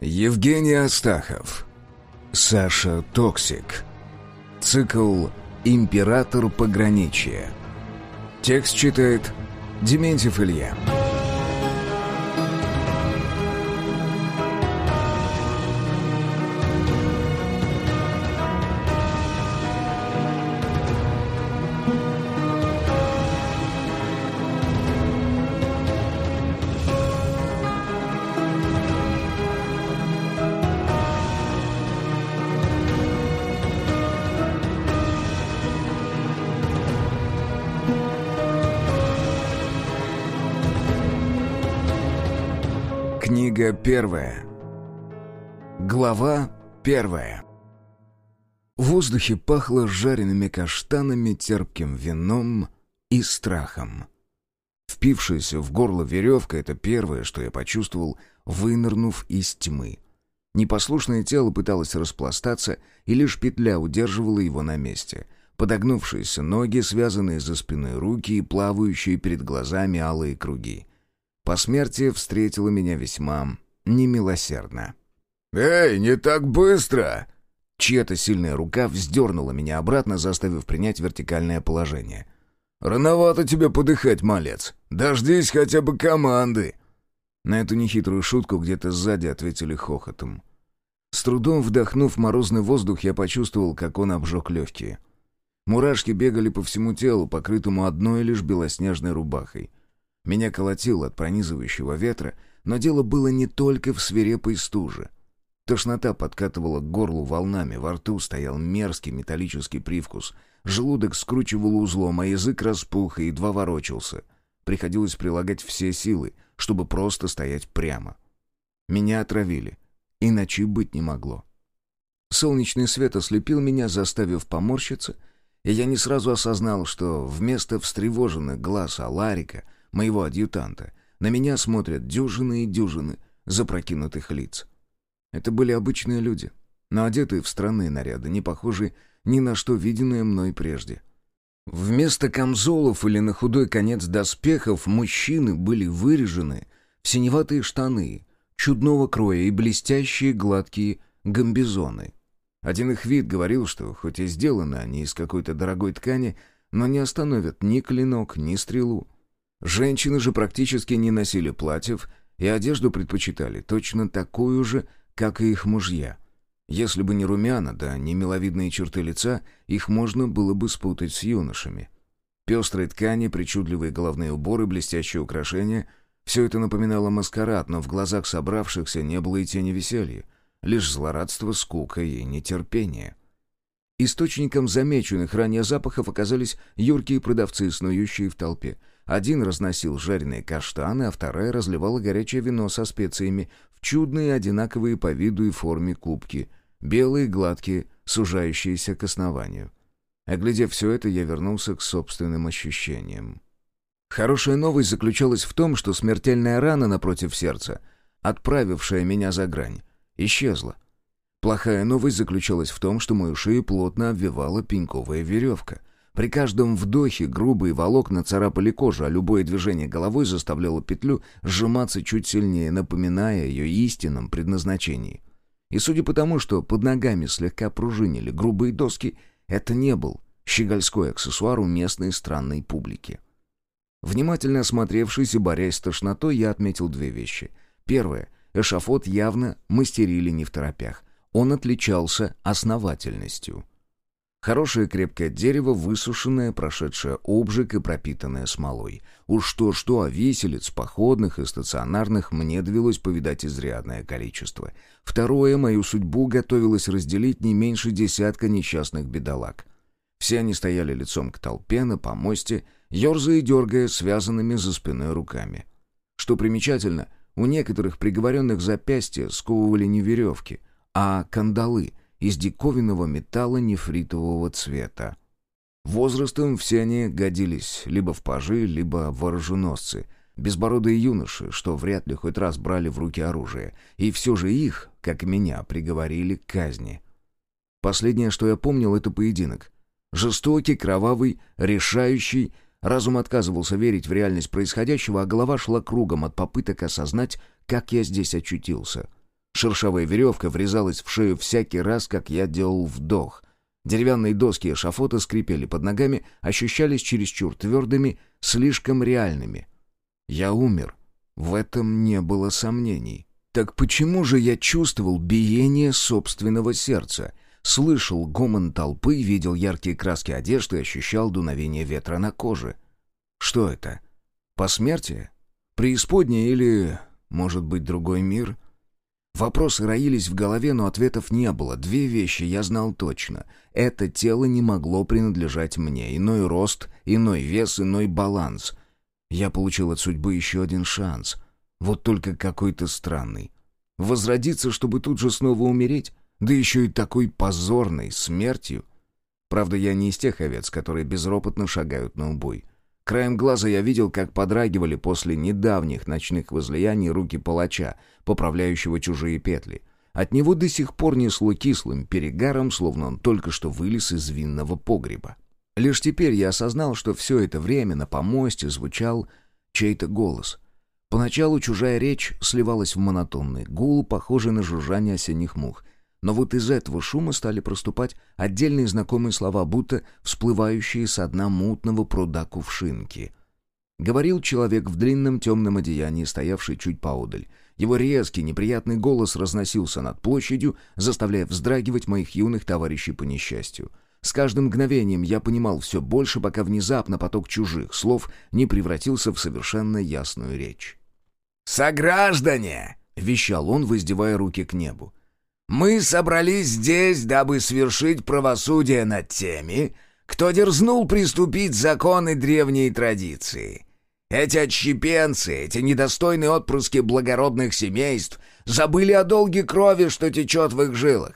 Евгений Астахов. Саша Токсик. Цикл «Император пограничья». Текст читает Дементьев Илья. Книга первая. Глава первая. В воздухе пахло жареными каштанами, терпким вином и страхом. Впившаяся в горло веревка — это первое, что я почувствовал, вынырнув из тьмы. Непослушное тело пыталось распластаться, и лишь петля удерживала его на месте. Подогнувшиеся ноги, связанные за спиной руки и плавающие перед глазами алые круги. Посмертие встретило меня весьма немилосердно. «Эй, не так быстро!» Чья-то сильная рука вздернула меня обратно, заставив принять вертикальное положение. «Рановато тебе подыхать, малец. Дождись хотя бы команды!» На эту нехитрую шутку где-то сзади ответили хохотом. С трудом вдохнув морозный воздух, я почувствовал, как он обжег легкие. Мурашки бегали по всему телу, покрытому одной лишь белоснежной рубахой. Меня колотило от пронизывающего ветра, но дело было не только в свирепой стуже. Тошнота подкатывала к горлу волнами, во рту стоял мерзкий металлический привкус. Желудок скручивал узлом, а язык распух и едва ворочался. Приходилось прилагать все силы, чтобы просто стоять прямо. Меня отравили. Иначе быть не могло. Солнечный свет ослепил меня, заставив поморщиться, и я не сразу осознал, что вместо встревоженных глаз Аларика — моего адъютанта, на меня смотрят дюжины и дюжины запрокинутых лиц. Это были обычные люди, но одетые в странные наряды, не похожие ни на что виденное мной прежде. Вместо камзолов или на худой конец доспехов мужчины были вырежены в синеватые штаны, чудного кроя и блестящие гладкие гамбизоны. Один их вид говорил, что хоть и сделаны они из какой-то дорогой ткани, но не остановят ни клинок, ни стрелу. Женщины же практически не носили платьев и одежду предпочитали точно такую же, как и их мужья. Если бы не румяна, да не миловидные черты лица, их можно было бы спутать с юношами. Пестрые ткани, причудливые головные уборы, блестящие украшения — все это напоминало маскарад, но в глазах собравшихся не было и тени веселья, лишь злорадство, скука и нетерпение. Источником замеченных ранее запахов оказались юркие продавцы, снующие в толпе — один разносил жареные каштаны, а вторая разливала горячее вино со специями в чудные одинаковые по виду и форме кубки, белые, гладкие, сужающиеся к основанию. Оглядев все это, я вернулся к собственным ощущениям. Хорошая новость заключалась в том, что смертельная рана напротив сердца, отправившая меня за грань, исчезла. Плохая новость заключалась в том, что мою шею плотно обвивала пеньковая веревка. При каждом вдохе грубые волокна царапали кожу, а любое движение головой заставляло петлю сжиматься чуть сильнее, напоминая ее истинном предназначении. И судя по тому, что под ногами слегка пружинили грубые доски, это не был щегольской аксессуар у местной странной публики. Внимательно осмотревшись и борясь с тошнотой, я отметил две вещи. Первое. Эшафот явно мастерили не в торопях. Он отличался основательностью. Хорошее крепкое дерево, высушенное, прошедшее обжиг и пропитанное смолой. Уж то-что, а виселиц, походных и стационарных мне довелось повидать изрядное количество. Второе, мою судьбу готовилось разделить не меньше десятка несчастных бедолаг. Все они стояли лицом к толпе на помосте, ерзая и дергая связанными за спиной руками. Что примечательно, у некоторых приговоренных запястья сковывали не веревки, а кандалы — из диковинного металла нефритового цвета. Возрастом все они годились либо в пажи, либо в вооруженосцы, безбородые юноши, что вряд ли хоть раз брали в руки оружие, и все же их, как меня, приговорили к казни. Последнее, что я помнил, это поединок. Жестокий, кровавый, решающий, разум отказывался верить в реальность происходящего, а голова шла кругом от попыток осознать, как я здесь очутился — Шершавая веревка врезалась в шею всякий раз, как я делал вдох. Деревянные доски эшафота скрипели под ногами, ощущались чересчур твердыми, слишком реальными. Я умер. В этом не было сомнений. Так почему же я чувствовал биение собственного сердца? Слышал гомон толпы, видел яркие краски одежды и ощущал дуновение ветра на коже. Что это? Посмертие? Преисподнее или, может быть, другой мир? Вопросы роились в голове, но ответов не было. Две вещи я знал точно. Это тело не могло принадлежать мне. Иной рост, иной вес, иной баланс. Я получил от судьбы еще один шанс. Вот только какой-то странный. Возродиться, чтобы тут же снова умереть? Да еще и такой позорной смертью. Правда, я не из тех овец, которые безропотно шагают на убой. Краем глаза я видел, как подрагивали после недавних ночных возлияний руки палача, поправляющего чужие петли. От него до сих пор несло кислым перегаром, словно он только что вылез из винного погреба. Лишь теперь я осознал, что все это время на помосте звучал чей-то голос. Поначалу чужая речь сливалась в монотонный гул, похожий на жужжание осенних мух. Но вот из этого шума стали проступать отдельные знакомые слова, будто всплывающие со дна мутного пруда кувшинки. Говорил человек в длинном темном одеянии, стоявший чуть поодаль. Его резкий, неприятный голос разносился над площадью, заставляя вздрагивать моих юных товарищей по несчастью. С каждым мгновением я понимал все больше, пока внезапно поток чужих слов не превратился в совершенно ясную речь. «Сограждане!» — вещал он, воздевая руки к небу. Мы собрались здесь, дабы свершить правосудие над теми, кто дерзнул приступить законы древней традиции. Эти отщепенцы, эти недостойные отпрыски благородных семейств забыли о долге крови, что течет в их жилах.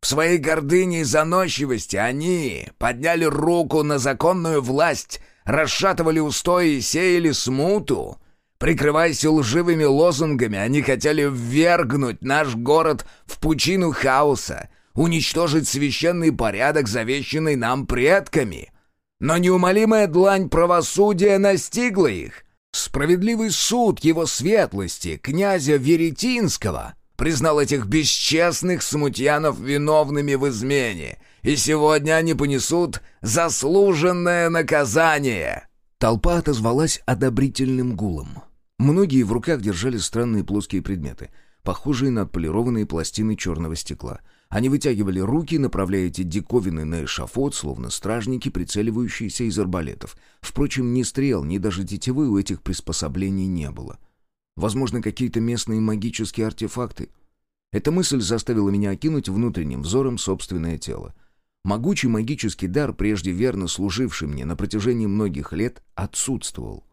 В своей гордыне и заносчивости они подняли руку на законную власть, расшатывали устои и сеяли смуту, Прикрываясь лживыми лозунгами, они хотели ввергнуть наш город в пучину хаоса, уничтожить священный порядок, завещанный нам предками. Но неумолимая длань правосудия настигла их. Справедливый суд его светлости, князя Веретинского, признал этих бесчестных смутьянов виновными в измене, и сегодня они понесут заслуженное наказание». Толпа отозвалась одобрительным гулом. Многие в руках держали странные плоские предметы, похожие на отполированные пластины черного стекла. Они вытягивали руки, направляя эти диковины на эшафот, словно стражники, прицеливающиеся из арбалетов. Впрочем, ни стрел, ни даже тетивы у этих приспособлений не было. Возможно, какие-то местные магические артефакты. Эта мысль заставила меня окинуть внутренним взором собственное тело. Могучий магический дар, прежде верно служивший мне на протяжении многих лет, отсутствовал.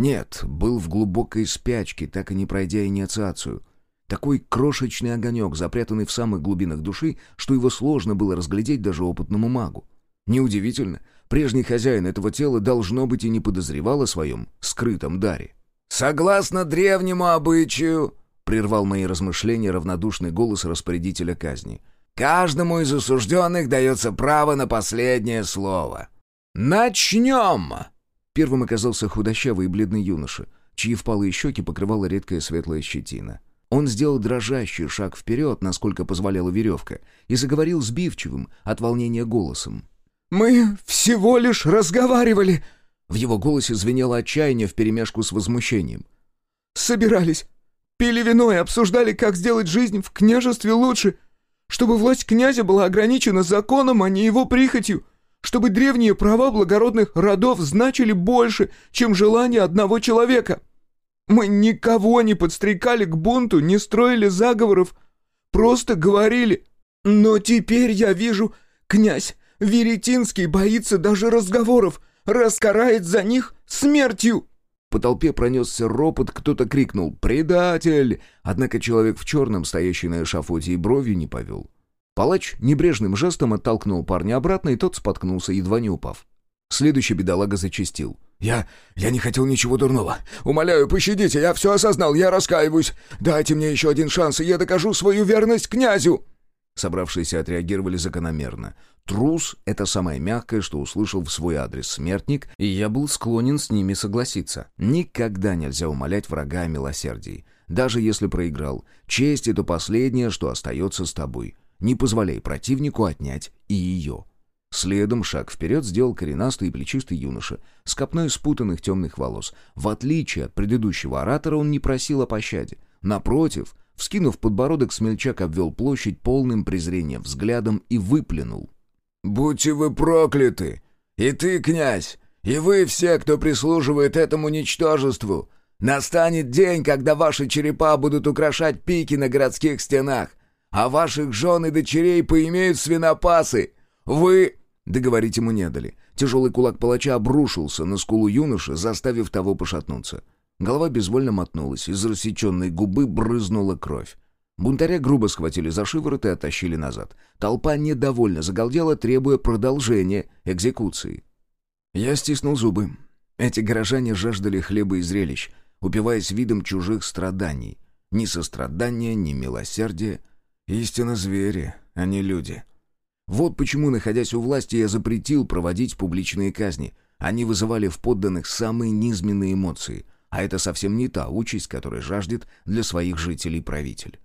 Нет, был в глубокой спячке, так и не пройдя инициацию. Такой крошечный огонек, запрятанный в самых глубинах души, что его сложно было разглядеть даже опытному магу. Неудивительно, прежний хозяин этого тела должно быть и не подозревал о своем скрытом даре. «Согласно древнему обычаю», — прервал мои размышления равнодушный голос распорядителя казни, «каждому из осужденных дается право на последнее слово. Начнем!» Первым оказался худощавый и бледный юноша, чьи впалые щеки покрывала редкая светлая щетина. Он сделал дрожащий шаг вперед, насколько позволяла веревка, и заговорил сбивчивым от волнения голосом. «Мы всего лишь разговаривали!» В его голосе звенело отчаяние вперемешку с возмущением. «Собирались, пили вино и обсуждали, как сделать жизнь в княжестве лучше, чтобы власть князя была ограничена законом, а не его прихотью чтобы древние права благородных родов значили больше, чем желание одного человека. Мы никого не подстрекали к бунту, не строили заговоров, просто говорили. Но теперь я вижу, князь Веретинский боится даже разговоров, раскарает за них смертью». По толпе пронесся ропот, кто-то крикнул «Предатель!», однако человек в черном, стоящий на эшафоте, и бровью не повел. Палач небрежным жестом оттолкнул парня обратно, и тот споткнулся, едва не упав. Следующий бедолага зачастил. «Я... я не хотел ничего дурного. Умоляю, пощадите, я все осознал, я раскаиваюсь. Дайте мне еще один шанс, и я докажу свою верность князю!» Собравшиеся отреагировали закономерно. Трус — это самое мягкое, что услышал в свой адрес смертник, и я был склонен с ними согласиться. Никогда нельзя умолять врага о милосердии. Даже если проиграл, честь — это последнее, что остается с тобой. Не позволяй противнику отнять и ее. Следом шаг вперед сделал коренастый и плечистый юноша с копной спутанных темных волос. В отличие от предыдущего оратора он не просил о пощаде. Напротив, вскинув подбородок, смельчак обвел площадь полным презрением взглядом и выплюнул. «Будьте вы прокляты! И ты, князь, и вы все, кто прислуживает этому ничтожеству! Настанет день, когда ваши черепа будут украшать пики на городских стенах, а ваших жен и дочерей поимеют свинопасы! Вы...» Договорить ему не дали. Тяжелый кулак палача обрушился на скулу юноши, заставив того пошатнуться. Голова безвольно мотнулась, из рассеченной губы брызнула кровь. Бунтаря грубо схватили за шиворот и оттащили назад. Толпа недовольно загалдела, требуя продолжения экзекуции. Я стиснул зубы. Эти горожане жаждали хлеба и зрелищ, упиваясь видом чужих страданий. Ни сострадания, ни милосердия. Истинно звери, а не люди. Вот почему, находясь у власти, я запретил проводить публичные казни. Они вызывали в подданных самые низменные эмоции, а это совсем не та участь, которой жаждет для своих жителей правитель.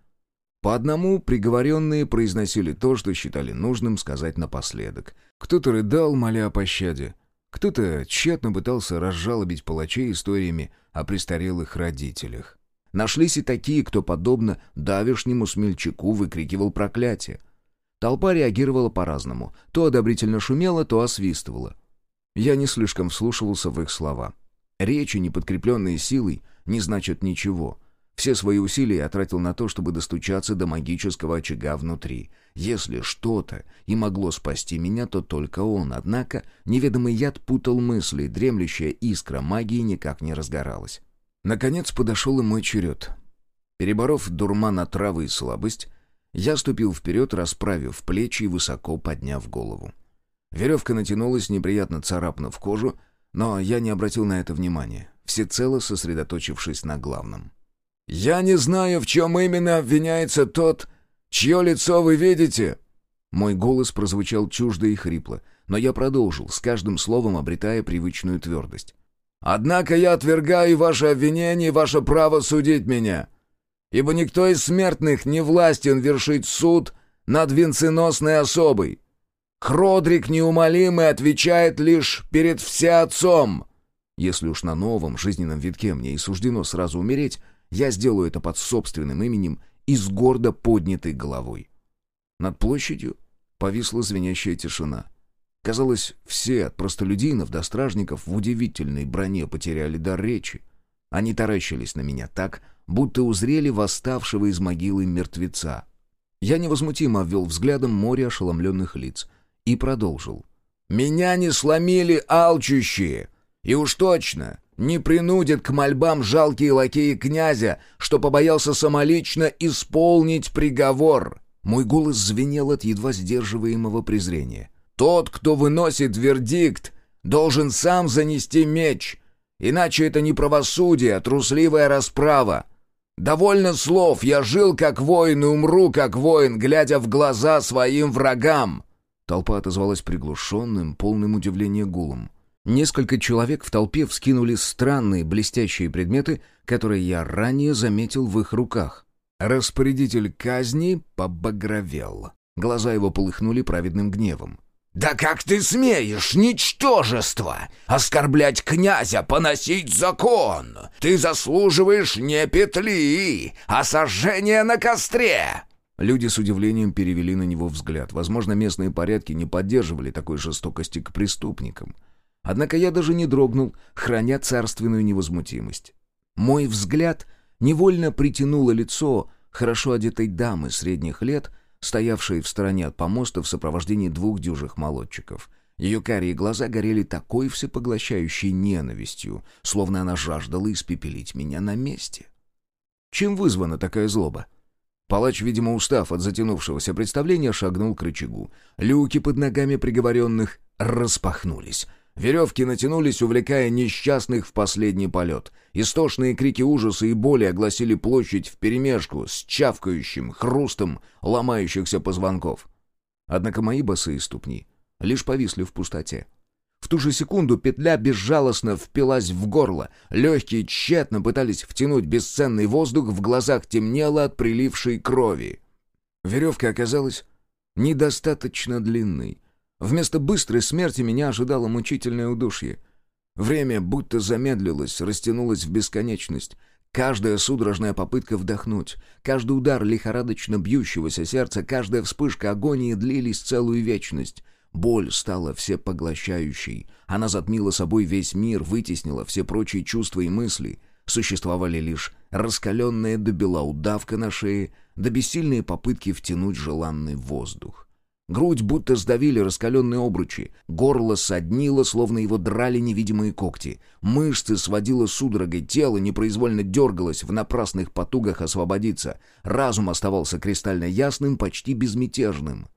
По одному приговоренные произносили то, что считали нужным сказать напоследок. Кто-то рыдал, моля о пощаде. Кто-то тщетно пытался разжалобить палачей историями о престарелых родителях. Нашлись и такие, кто, подобно давешнему смельчаку, выкрикивал проклятие. Толпа реагировала по-разному. То одобрительно шумела, то освистывала. Я не слишком вслушивался в их слова. Речи, не подкрепленные силой, не значат ничего. Все свои усилия я тратил на то, чтобы достучаться до магического очага внутри. Если что-то и могло спасти меня, то только он. Однако неведомый яд путал мысли, дремлющая искра магии никак не разгоралась. Наконец подошел и мой черед. Переборов дурман отравы и слабость, я ступил вперед, расправив плечи и высоко подняв голову. Веревка натянулась, неприятно царапнув кожу, но я не обратил на это внимания, всецело сосредоточившись на главном. «Я не знаю, в чем именно обвиняется тот, чье лицо вы видите!» Мой голос прозвучал чуждо и хрипло, но я продолжил, с каждым словом обретая привычную твердость. «Однако я отвергаю ваше обвинение и ваше право судить меня ибо никто из смертных не властен вершить суд над венценосной особой. Хродрик неумолимый отвечает лишь перед Всеотцом. Если уж на новом жизненном витке мне и суждено сразу умереть, я сделаю это под собственным именем и с гордо поднятой головой. Над площадью повисла звенящая тишина. Казалось, все, от простолюдинов до стражников, в удивительной броне потеряли дар речи. Они таращились на меня так, будто узрели восставшего из могилы мертвеца. Я невозмутимо обвел взглядом море ошеломленных лиц и продолжил. «Меня не сломили алчущие, и уж точно не принудят к мольбам жалкие лакеи князя, что побоялся самолично исполнить приговор». Мой голос звенел от едва сдерживаемого презрения. «Тот, кто выносит вердикт, должен сам занести меч, иначе это не правосудие, а трусливая расправа. «Довольно слов, я жил как воин и умру как воин, глядя в глаза своим врагам!» Толпа отозвалась приглушенным, полным удивления гулом. Несколько человек в толпе вскинули странные блестящие предметы, которые я ранее заметил в их руках. Распорядитель казни побагровел. Глаза его полыхнули праведным гневом. «Да как ты смеешь, ничтожество, оскорблять князя, поносить закон? Ты заслуживаешь не петли, а сожжения на костре!» Люди с удивлением перевели на него взгляд. Возможно, местные порядки не поддерживали такой жестокости к преступникам. Однако я даже не дрогнул, храня царственную невозмутимость. Мой взгляд невольно притянуло лицо хорошо одетой дамы средних лет — стоявшей в стороне от помоста в сопровождении двух дюжих молодчиков. Ее карие глаза горели такой всепоглощающей ненавистью, словно она жаждала испепелить меня на месте. Чем вызвана такая злоба? Палач, видимо, устав от затянувшегося представления, шагнул к рычагу. Люки под ногами приговоренных распахнулись — Веревки натянулись, увлекая несчастных в последний полет. Истошные крики ужаса и боли огласили площадь вперемешку с чавкающим хрустом ломающихся позвонков. Однако мои босые ступни лишь повисли в пустоте. В ту же секунду петля безжалостно впилась в горло. Легкие тщетно пытались втянуть бесценный воздух, в глазах темнело от прилившей крови. Веревка оказалась недостаточно длинной. Вместо быстрой смерти меня ожидало мучительное удушье. Время будто замедлилось, растянулось в бесконечность. Каждая судорожная попытка вдохнуть, каждый удар лихорадочно бьющегося сердца, каждая вспышка агонии длились целую вечность. Боль стала всепоглощающей. Она затмила собой весь мир, вытеснила все прочие чувства и мысли. Существовали лишь раскаленная до бела удавка на шее, да бессильные попытки втянуть желанный воздух. Грудь будто сдавили раскаленные обручи, горло соднило, словно его драли невидимые когти. Мышцы сводило судорогой, тело непроизвольно дергалось в напрасных потугах освободиться. Разум оставался кристально ясным, почти безмятежным.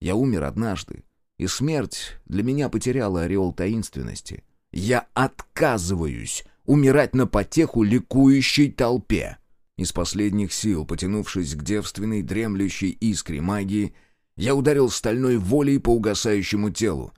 Я умер однажды, и смерть для меня потеряла ореол таинственности. Я отказываюсь умирать на потеху ликующей толпе. Из последних сил, потянувшись к девственной, дремлющей искре магии, я ударил стальной волей по угасающему телу.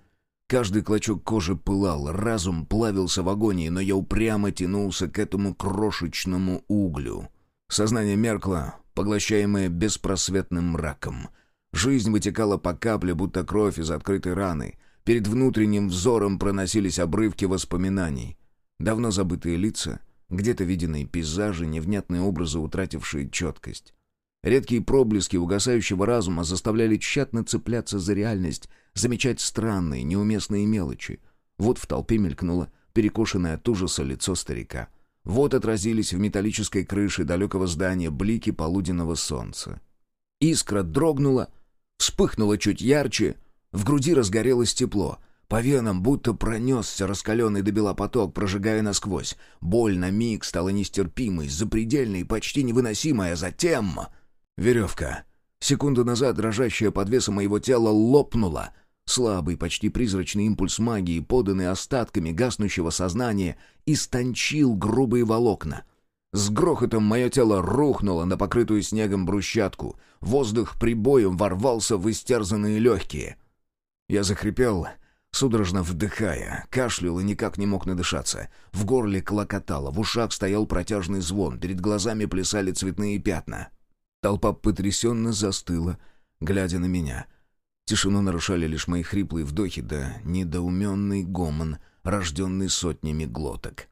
Каждый клочок кожи пылал, разум плавился в агонии, но я упрямо тянулся к этому крошечному углю. Сознание меркло, поглощаемое беспросветным мраком. Жизнь вытекала по капле, будто кровь из открытой раны. Перед внутренним взором проносились обрывки воспоминаний. Давно забытые лица, где-то виденные пейзажи, невнятные образы, утратившие четкость. Редкие проблески угасающего разума заставляли тщетно цепляться за реальность, замечать странные, неуместные мелочи. Вот в толпе мелькнуло перекошенное от ужаса лицо старика. Вот отразились в металлической крыше далекого здания блики полуденного солнца. Искра дрогнула, вспыхнула чуть ярче, в груди разгорелось тепло — по венам будто пронесся раскаленный до бела поток, прожигая насквозь. Боль на миг стала нестерпимой, запредельной, почти невыносимой, а затем... Веревка. Секунду назад дрожащая под весом моего тела лопнула. Слабый, почти призрачный импульс магии, поданный остатками гаснущего сознания, истончил грубые волокна. С грохотом мое тело рухнуло на покрытую снегом брусчатку. Воздух прибоем ворвался в истерзанные легкие. Я захрипел, судорожно вдыхая, кашлял и никак не мог надышаться. В горле клокотало, в ушах стоял протяжный звон, перед глазами плясали цветные пятна. Толпа потрясенно застыла, глядя на меня. Тишину нарушали лишь мои хриплые вдохи да недоуменный гомон, рожденный сотнями глоток.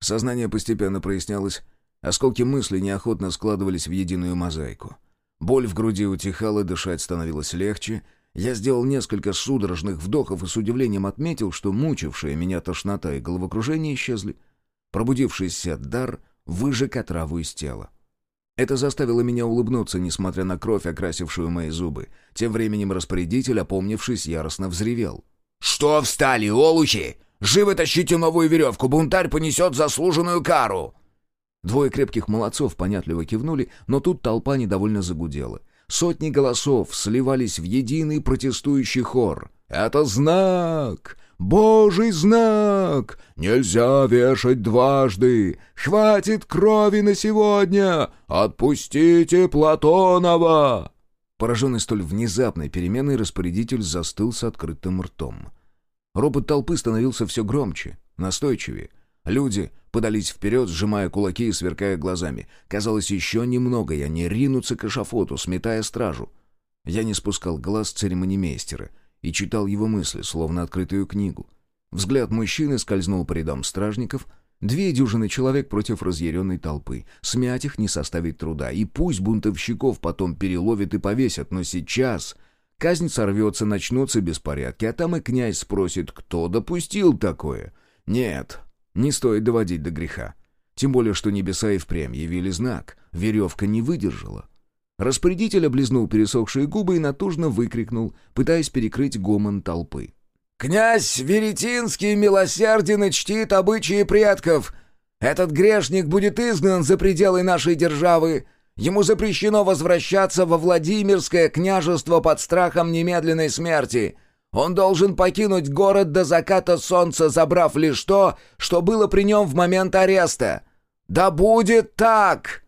Сознание постепенно прояснялось, осколки мысли неохотно складывались в единую мозаику. Боль в груди утихала, дышать становилось легче. Я сделал несколько судорожных вдохов и с удивлением отметил, что мучившая меня тошнота и головокружение исчезли. Пробудившийся дар выжег отраву из тела. Это заставило меня улыбнуться, несмотря на кровь, окрасившую мои зубы. Тем временем распорядитель, опомнившись, яростно взревел. «Что встали, олухи? Живо тащите новую веревку, бунтарь понесет заслуженную кару!» Двое крепких молодцов понятливо кивнули, но тут толпа недовольно загудела. Сотни голосов сливались в единый протестующий хор. «Это знак! Божий знак! Нельзя вешать дважды! Хватит крови на сегодня! Отпустите Платонова!» Пораженный столь внезапной переменой, распорядитель застыл с открытым ртом. Робот толпы становился все громче, настойчивее. Люди подались вперед, сжимая кулаки и сверкая глазами. Казалось, еще немного, и они ринутся к эшафоту, сметая стражу. Я не спускал глаз церемонимейстера — и читал его мысли, словно открытую книгу. Взгляд мужчины скользнул по рядам стражников, две дюжины человек против разъяренной толпы. Смять их не составит труда, и пусть бунтовщиков потом переловят и повесят, но сейчас... Казнь сорвется, начнутся беспорядки, а там и князь спросит, кто допустил такое. Нет, не стоит доводить до греха. Тем более, что небеса и впрямь явили знак. Веревка не выдержала. Распорядитель облизнул пересохшие губы и натужно выкрикнул, пытаясь перекрыть гомон толпы. «Князь Веретинский милосерден и чтит обычаи предков. Этот грешник будет изгнан за пределы нашей державы. Ему запрещено возвращаться во Владимирское княжество под страхом немедленной смерти. Он должен покинуть город до заката солнца, забрав лишь то, что было при нем в момент ареста. Да будет так!»